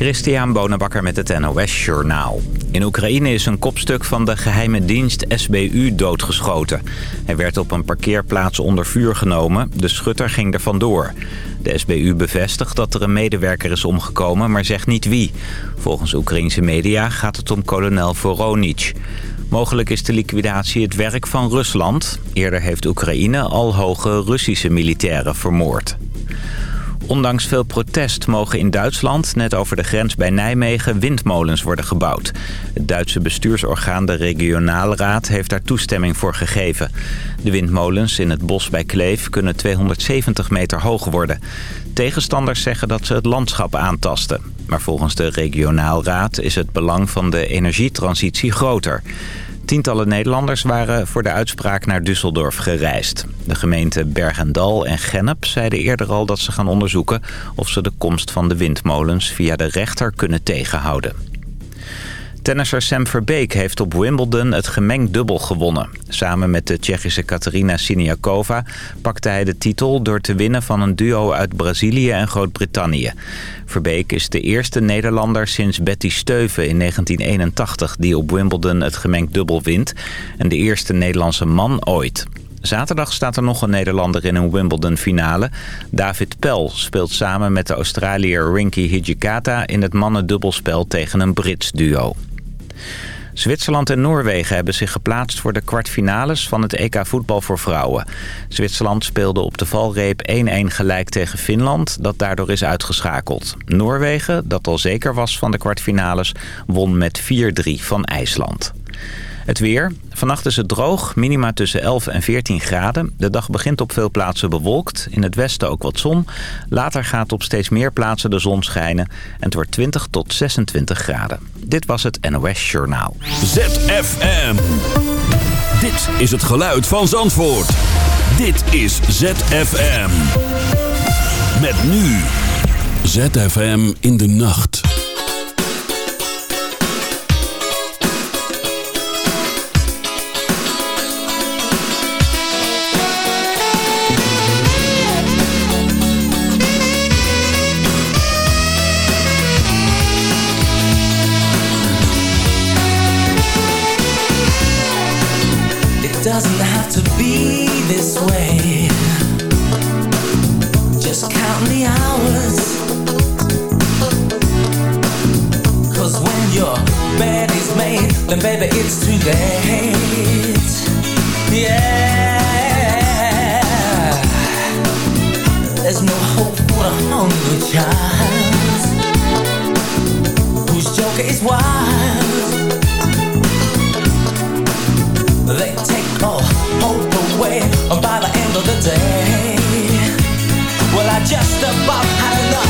Christian Bonenbakker met het NOS Journaal. In Oekraïne is een kopstuk van de geheime dienst SBU doodgeschoten. Hij werd op een parkeerplaats onder vuur genomen. De schutter ging er vandoor. De SBU bevestigt dat er een medewerker is omgekomen, maar zegt niet wie. Volgens Oekraïnse media gaat het om kolonel Voronich. Mogelijk is de liquidatie het werk van Rusland. Eerder heeft Oekraïne al hoge Russische militairen vermoord. Ondanks veel protest mogen in Duitsland, net over de grens bij Nijmegen, windmolens worden gebouwd. Het Duitse bestuursorgaan, de regionale raad, heeft daar toestemming voor gegeven. De windmolens in het bos bij Kleef kunnen 270 meter hoog worden. Tegenstanders zeggen dat ze het landschap aantasten. Maar volgens de regionaalraad is het belang van de energietransitie groter. Tientallen Nederlanders waren voor de uitspraak naar Düsseldorf gereisd. De gemeenten Bergendal en Gennep zeiden eerder al dat ze gaan onderzoeken... of ze de komst van de windmolens via de rechter kunnen tegenhouden. Tennisser Sam Verbeek heeft op Wimbledon het gemengd dubbel gewonnen. Samen met de Tsjechische Katerina Siniakova pakte hij de titel... door te winnen van een duo uit Brazilië en Groot-Brittannië. Verbeek is de eerste Nederlander sinds Betty Steuven in 1981... die op Wimbledon het gemengd dubbel wint. En de eerste Nederlandse man ooit. Zaterdag staat er nog een Nederlander in een Wimbledon-finale. David Pel speelt samen met de Australiër Rinky Hijikata... in het mannendubbelspel tegen een Brits duo. Zwitserland en Noorwegen hebben zich geplaatst voor de kwartfinales van het EK voetbal voor vrouwen. Zwitserland speelde op de valreep 1-1 gelijk tegen Finland, dat daardoor is uitgeschakeld. Noorwegen, dat al zeker was van de kwartfinales, won met 4-3 van IJsland. Het weer. Vannacht is het droog, minima tussen 11 en 14 graden. De dag begint op veel plaatsen bewolkt. In het westen ook wat zon. Later gaat op steeds meer plaatsen de zon schijnen. En het wordt 20 tot 26 graden. Dit was het NOS Journaal. ZFM. Dit is het geluid van Zandvoort. Dit is ZFM. Met nu. ZFM in de nacht. Doesn't have to be this way. Just count the hours. Cause when your bed is made Then baby it's too late by the end of the day. Well, I just about had enough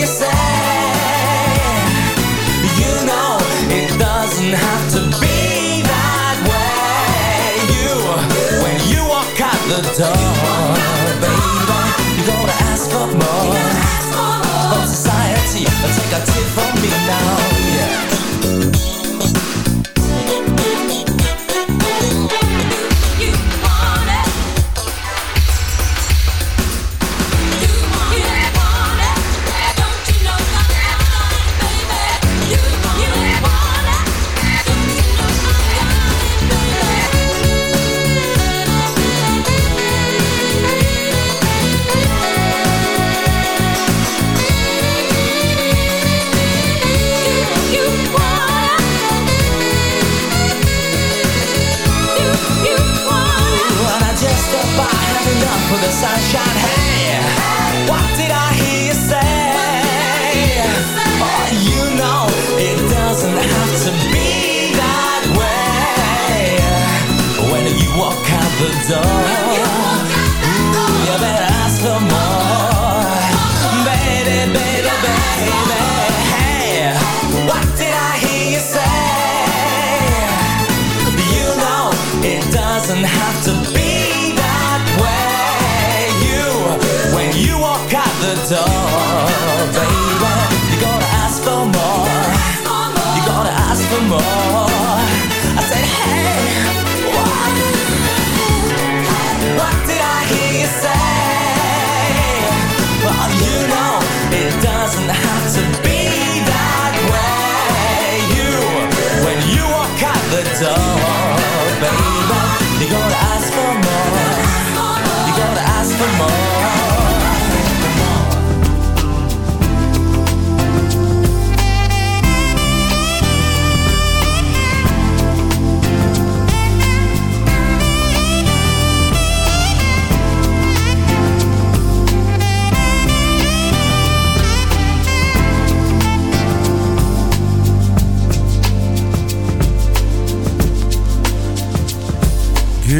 you say? You know it doesn't have to be that way. You, when you walk out the door Baby, you gotta ask for more. From society, take a tip from me now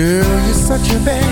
Girl, you're such a bad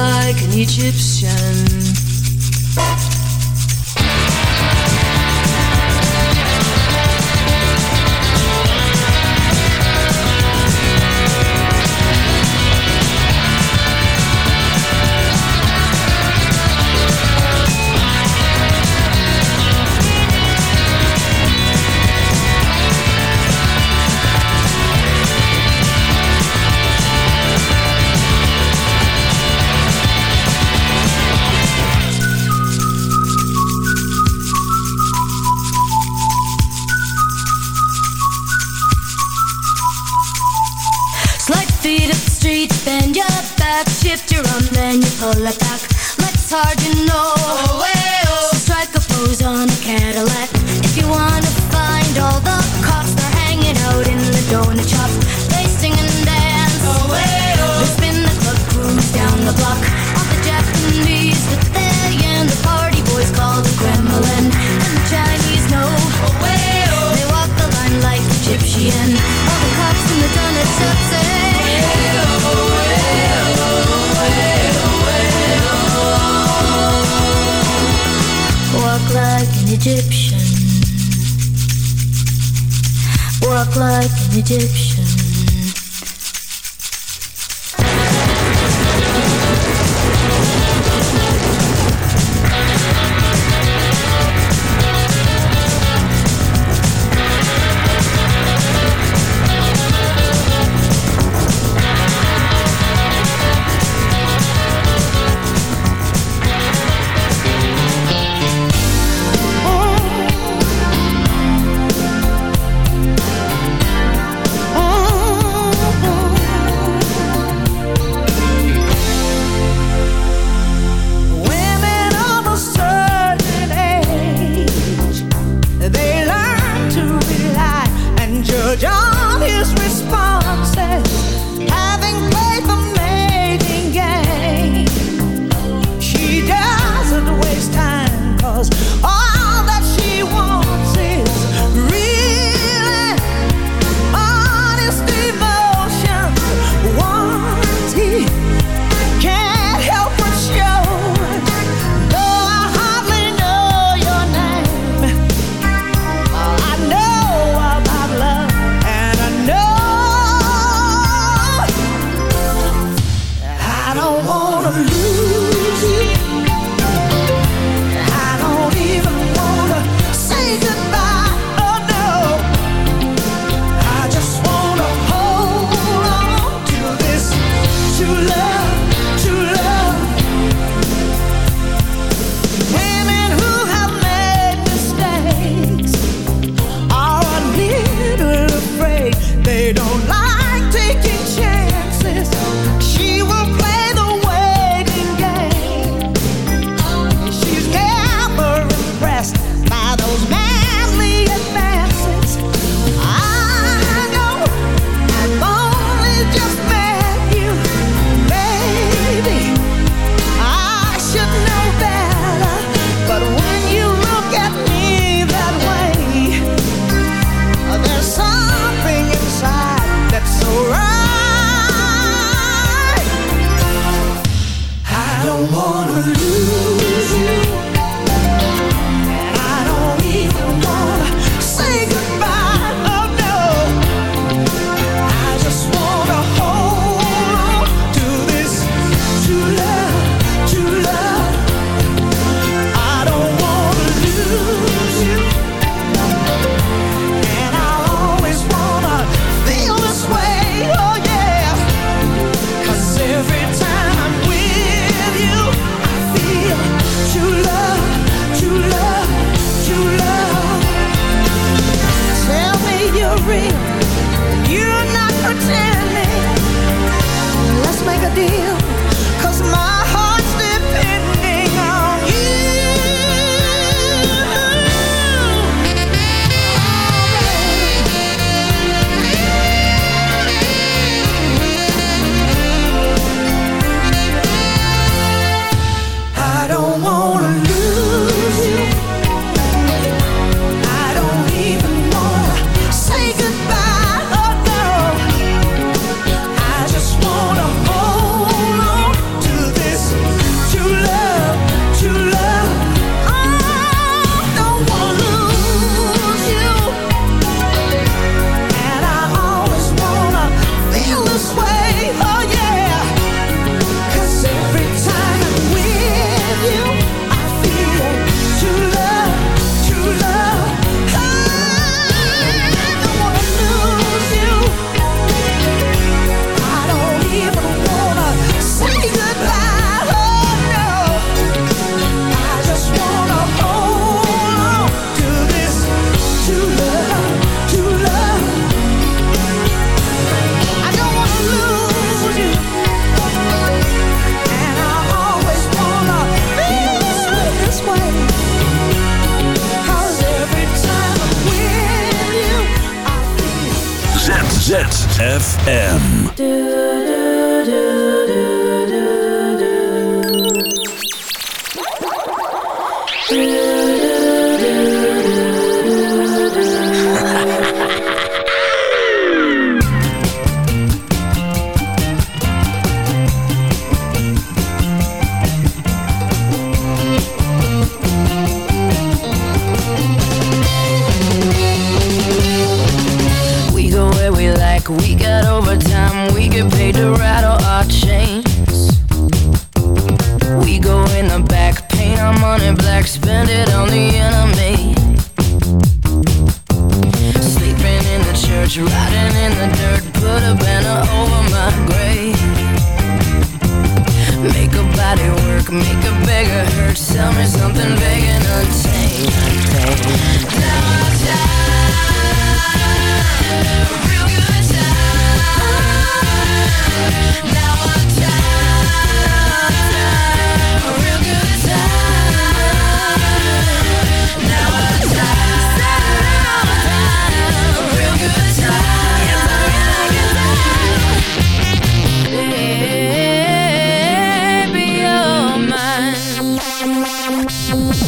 Oh Yeah.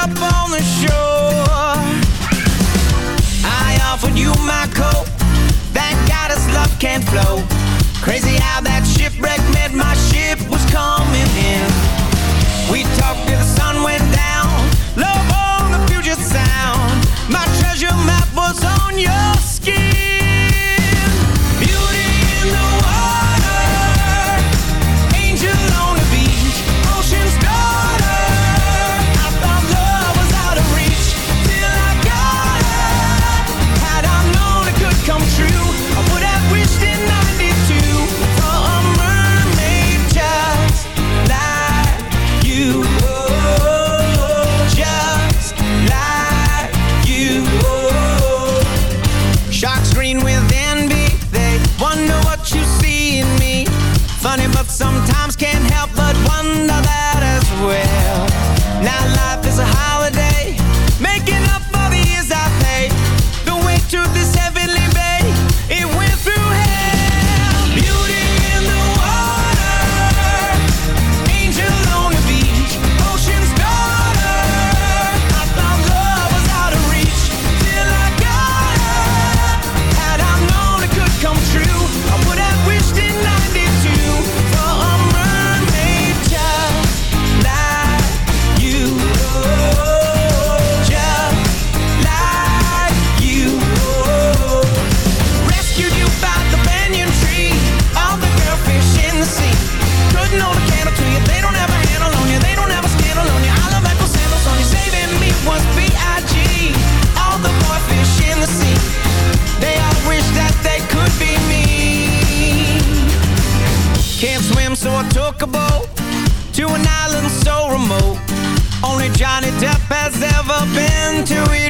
up on the shore. I offered you my coat. That goddess love can't flow. Crazy how that shipwreck meant my ship was coming in. We talked till the sun went down. Love on the Puget Sound. My treasure map was on your Johnny Depp has ever been to Eden.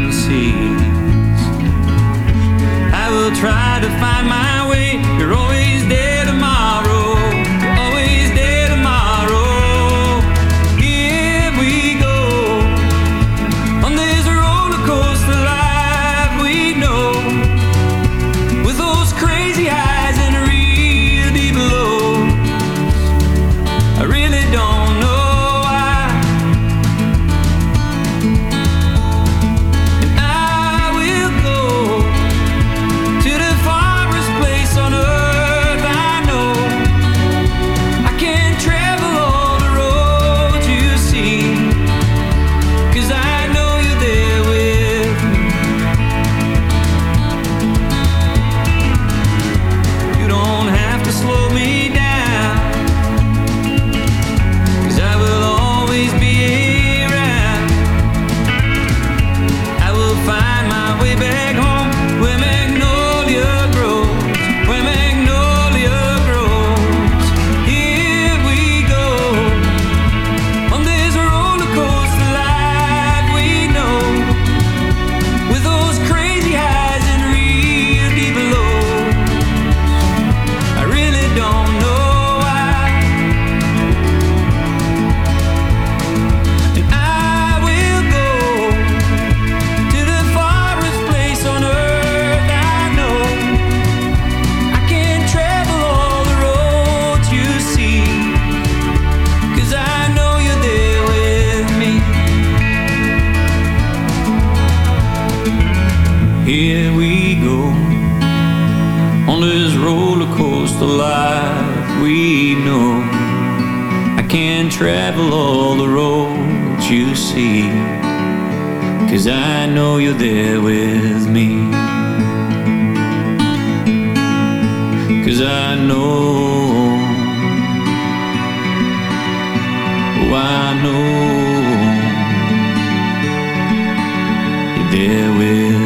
to find my with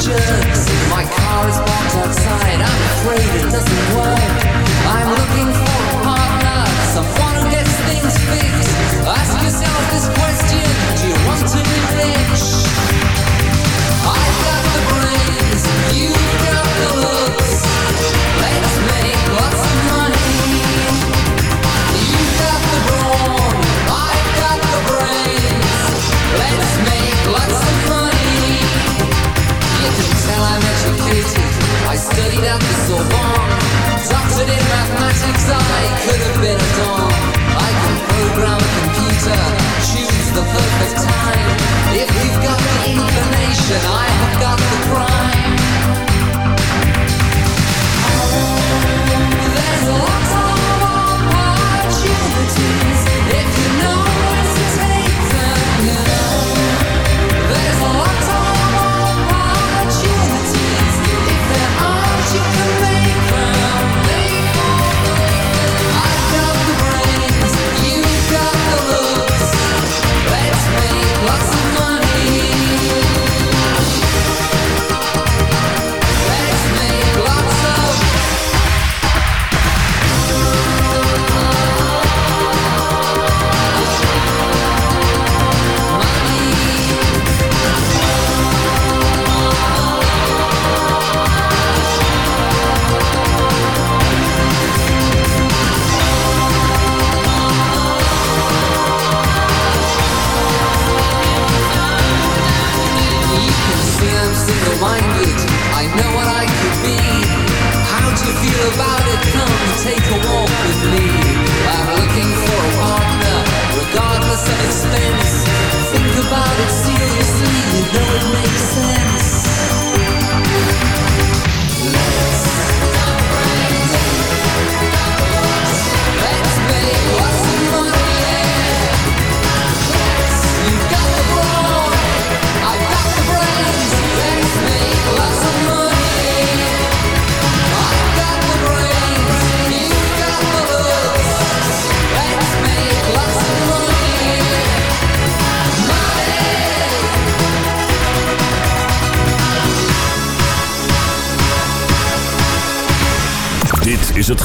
My car is parked outside. I'm afraid it doesn't in mathematics, I could have been a don I can program a computer, choose the perfect time. If you've got I have got